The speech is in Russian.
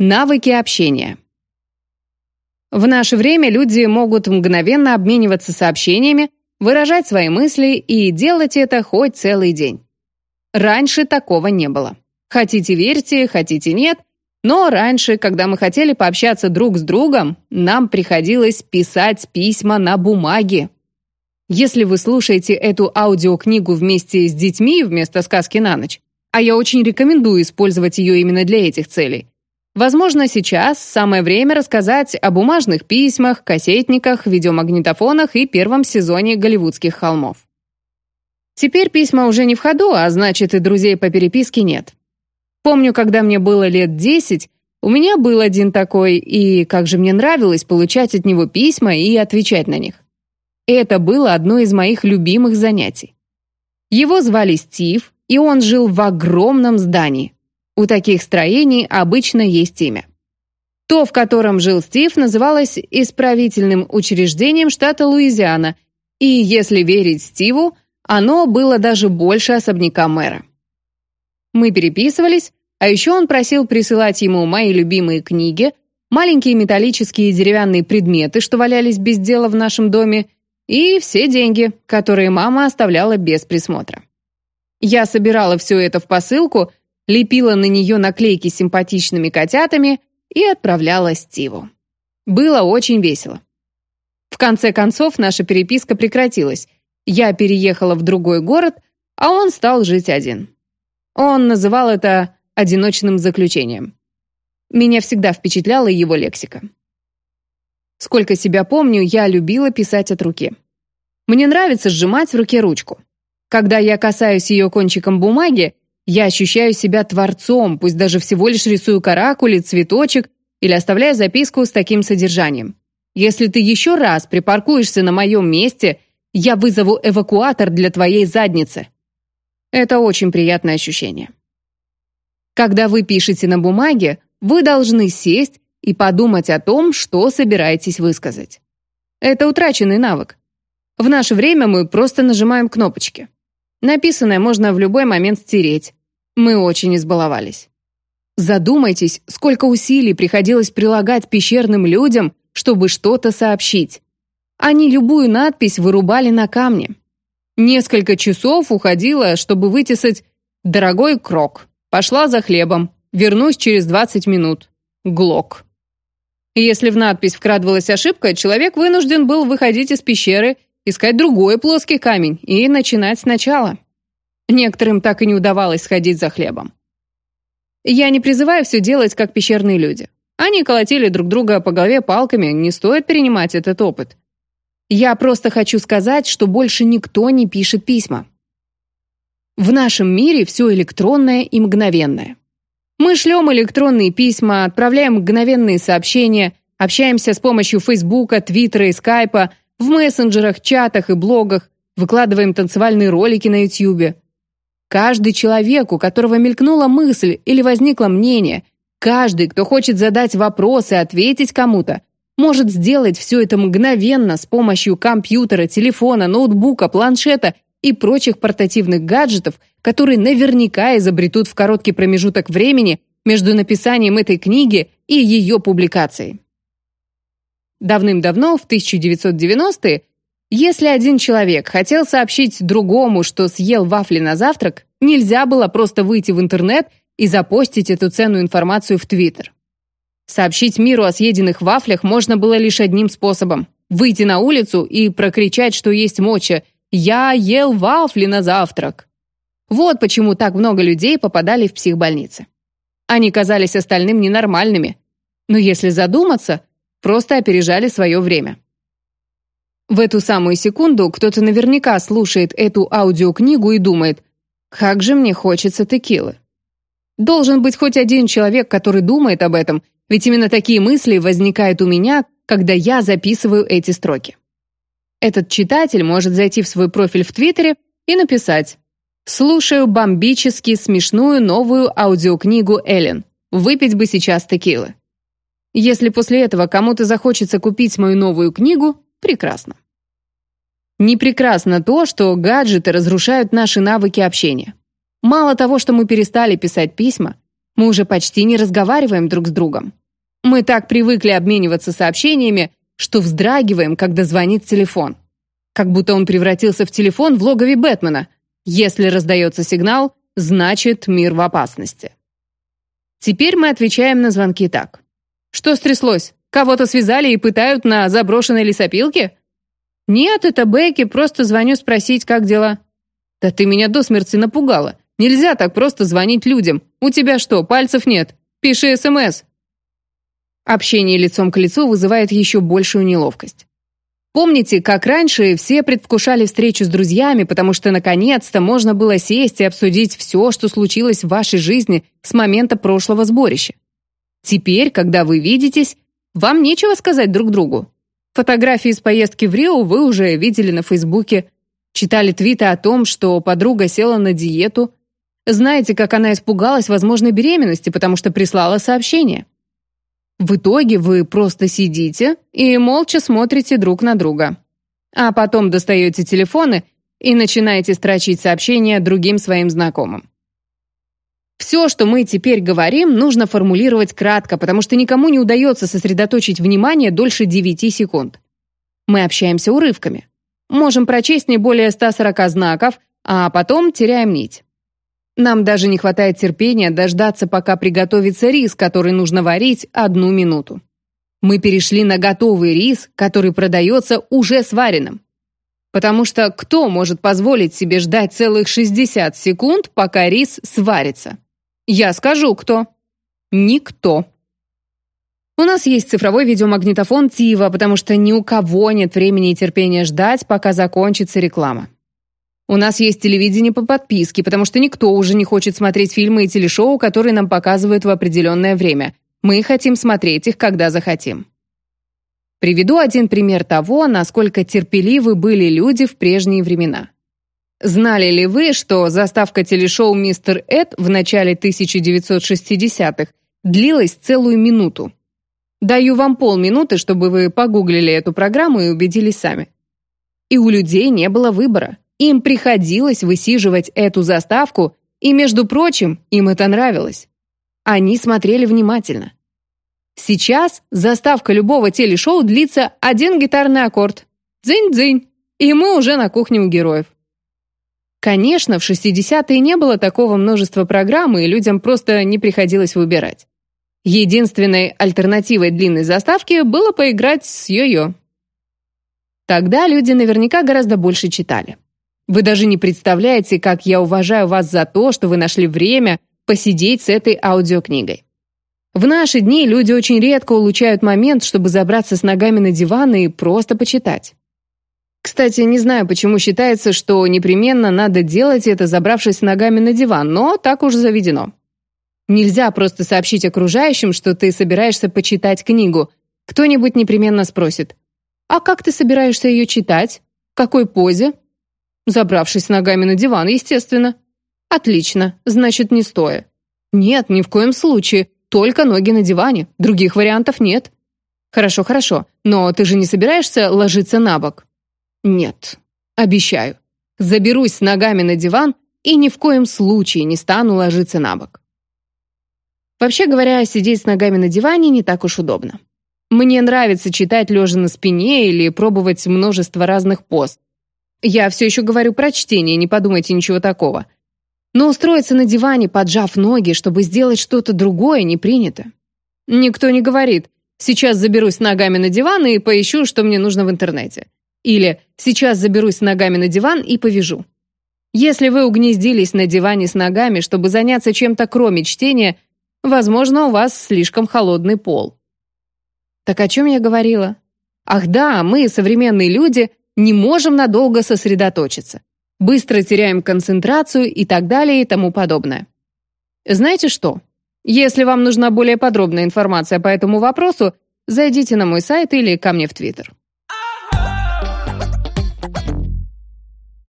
Навыки общения. В наше время люди могут мгновенно обмениваться сообщениями, выражать свои мысли и делать это хоть целый день. Раньше такого не было. Хотите верьте, хотите нет, но раньше, когда мы хотели пообщаться друг с другом, нам приходилось писать письма на бумаге. Если вы слушаете эту аудиокнигу вместе с детьми вместо сказки на ночь, а я очень рекомендую использовать ее именно для этих целей, Возможно, сейчас самое время рассказать о бумажных письмах, кассетниках, видеомагнитофонах и первом сезоне «Голливудских холмов». Теперь письма уже не в ходу, а значит и друзей по переписке нет. Помню, когда мне было лет десять, у меня был один такой, и как же мне нравилось получать от него письма и отвечать на них. Это было одно из моих любимых занятий. Его звали Стив, и он жил в огромном здании. У таких строений обычно есть имя. То, в котором жил Стив, называлось исправительным учреждением штата Луизиана, и, если верить Стиву, оно было даже больше особняка мэра. Мы переписывались, а еще он просил присылать ему мои любимые книги, маленькие металлические и деревянные предметы, что валялись без дела в нашем доме, и все деньги, которые мама оставляла без присмотра. Я собирала все это в посылку лепила на нее наклейки с симпатичными котятами и отправляла Стиву. Было очень весело. В конце концов, наша переписка прекратилась. Я переехала в другой город, а он стал жить один. Он называл это «одиночным заключением». Меня всегда впечатляла его лексика. Сколько себя помню, я любила писать от руки. Мне нравится сжимать в руке ручку. Когда я касаюсь ее кончиком бумаги, я ощущаю себя творцом, пусть даже всего лишь рисую каракули, цветочек или оставляю записку с таким содержанием. Если ты еще раз припаркуешься на моем месте, я вызову эвакуатор для твоей задницы. Это очень приятное ощущение. Когда вы пишете на бумаге, вы должны сесть и подумать о том, что собираетесь высказать. Это утраченный навык. В наше время мы просто нажимаем кнопочки. Написанное можно в любой момент стереть, мы очень избаловались. Задумайтесь, сколько усилий приходилось прилагать пещерным людям, чтобы что-то сообщить. Они любую надпись вырубали на камне. Несколько часов уходило, чтобы вытесать «Дорогой Крок, пошла за хлебом, вернусь через 20 минут. Глок». Если в надпись вкрадывалась ошибка, человек вынужден был выходить из пещеры, искать другой плоский камень и начинать сначала. Некоторым так и не удавалось сходить за хлебом. Я не призываю все делать, как пещерные люди. Они колотили друг друга по голове палками, не стоит перенимать этот опыт. Я просто хочу сказать, что больше никто не пишет письма. В нашем мире все электронное и мгновенное. Мы шлем электронные письма, отправляем мгновенные сообщения, общаемся с помощью Фейсбука, Твиттера и Скайпа, в мессенджерах, чатах и блогах, выкладываем танцевальные ролики на Ютьюбе. Каждый человек, у которого мелькнула мысль или возникло мнение, каждый, кто хочет задать вопрос и ответить кому-то, может сделать все это мгновенно с помощью компьютера, телефона, ноутбука, планшета и прочих портативных гаджетов, которые наверняка изобретут в короткий промежуток времени между написанием этой книги и ее публикацией. Давным-давно, в 1990-е, если один человек хотел сообщить другому, что съел вафли на завтрак, нельзя было просто выйти в интернет и запостить эту ценную информацию в Твиттер. Сообщить миру о съеденных вафлях можно было лишь одним способом – выйти на улицу и прокричать, что есть моча «Я ел вафли на завтрак». Вот почему так много людей попадали в психбольницы. Они казались остальным ненормальными, но если задуматься, просто опережали свое время. В эту самую секунду кто-то наверняка слушает эту аудиокнигу и думает, как же мне хочется текилы. Должен быть хоть один человек, который думает об этом, ведь именно такие мысли возникают у меня, когда я записываю эти строки. Этот читатель может зайти в свой профиль в Твиттере и написать «Слушаю бомбически смешную новую аудиокнигу Эллен. Выпить бы сейчас текилы». Если после этого кому-то захочется купить мою новую книгу, прекрасно. Не прекрасно то, что гаджеты разрушают наши навыки общения. Мало того, что мы перестали писать письма, Мы уже почти не разговариваем друг с другом. Мы так привыкли обмениваться сообщениями, что вздрагиваем, когда звонит телефон. Как будто он превратился в телефон в логове Бэтмена. Если раздается сигнал, значит мир в опасности. Теперь мы отвечаем на звонки так. Что стряслось? Кого-то связали и пытают на заброшенной лесопилке? Нет, это Бекки, просто звоню спросить, как дела. Да ты меня до смерти напугала. Нельзя так просто звонить людям. У тебя что, пальцев нет? Пиши СМС. Общение лицом к лицу вызывает еще большую неловкость. Помните, как раньше все предвкушали встречу с друзьями, потому что наконец-то можно было сесть и обсудить все, что случилось в вашей жизни с момента прошлого сборища? Теперь, когда вы видитесь, вам нечего сказать друг другу. Фотографии из поездки в Рио вы уже видели на Фейсбуке, читали твиты о том, что подруга села на диету, знаете, как она испугалась возможной беременности, потому что прислала сообщение. В итоге вы просто сидите и молча смотрите друг на друга. А потом достаете телефоны и начинаете строчить сообщения другим своим знакомым. Все, что мы теперь говорим, нужно формулировать кратко, потому что никому не удается сосредоточить внимание дольше 9 секунд. Мы общаемся урывками. Можем прочесть не более 140 знаков, а потом теряем нить. Нам даже не хватает терпения дождаться, пока приготовится рис, который нужно варить одну минуту. Мы перешли на готовый рис, который продается уже сваренным. Потому что кто может позволить себе ждать целых 60 секунд, пока рис сварится? Я скажу, кто. Никто. У нас есть цифровой видеомагнитофон Тива, потому что ни у кого нет времени и терпения ждать, пока закончится реклама. У нас есть телевидение по подписке, потому что никто уже не хочет смотреть фильмы и телешоу, которые нам показывают в определенное время. Мы хотим смотреть их, когда захотим. Приведу один пример того, насколько терпеливы были люди в прежние времена. Знали ли вы, что заставка телешоу «Мистер Эд» в начале 1960-х длилась целую минуту? Даю вам полминуты, чтобы вы погуглили эту программу и убедились сами. И у людей не было выбора. Им приходилось высиживать эту заставку, и, между прочим, им это нравилось. Они смотрели внимательно. Сейчас заставка любого телешоу длится один гитарный аккорд. Дзынь-дзынь. И мы уже на кухне у героев. Конечно, в 60-е не было такого множества программ, и людям просто не приходилось выбирать. Единственной альтернативой длинной заставки было поиграть с йо-йо. Тогда люди наверняка гораздо больше читали. Вы даже не представляете, как я уважаю вас за то, что вы нашли время посидеть с этой аудиокнигой. В наши дни люди очень редко улучшают момент, чтобы забраться с ногами на диван и просто почитать. Кстати, не знаю, почему считается, что непременно надо делать это, забравшись ногами на диван, но так уж заведено. Нельзя просто сообщить окружающим, что ты собираешься почитать книгу. Кто-нибудь непременно спросит, «А как ты собираешься ее читать? В какой позе? Забравшись ногами на диван, естественно. Отлично, значит, не стоя. Нет, ни в коем случае. Только ноги на диване. Других вариантов нет. Хорошо, хорошо. Но ты же не собираешься ложиться на бок? Нет. Обещаю. Заберусь ногами на диван и ни в коем случае не стану ложиться на бок. Вообще говоря, сидеть с ногами на диване не так уж удобно. Мне нравится читать лежа на спине или пробовать множество разных поз, я все еще говорю про чтение, не подумайте ничего такого. Но устроиться на диване, поджав ноги, чтобы сделать что-то другое, не принято. Никто не говорит «сейчас заберусь ногами на диван и поищу, что мне нужно в интернете». Или «сейчас заберусь ногами на диван и повяжу». Если вы угнездились на диване с ногами, чтобы заняться чем-то кроме чтения, возможно, у вас слишком холодный пол. Так о чем я говорила? Ах да, мы, современные люди, не можем надолго сосредоточиться, быстро теряем концентрацию и так далее и тому подобное. Знаете что? Если вам нужна более подробная информация по этому вопросу, зайдите на мой сайт или ко мне в Твиттер.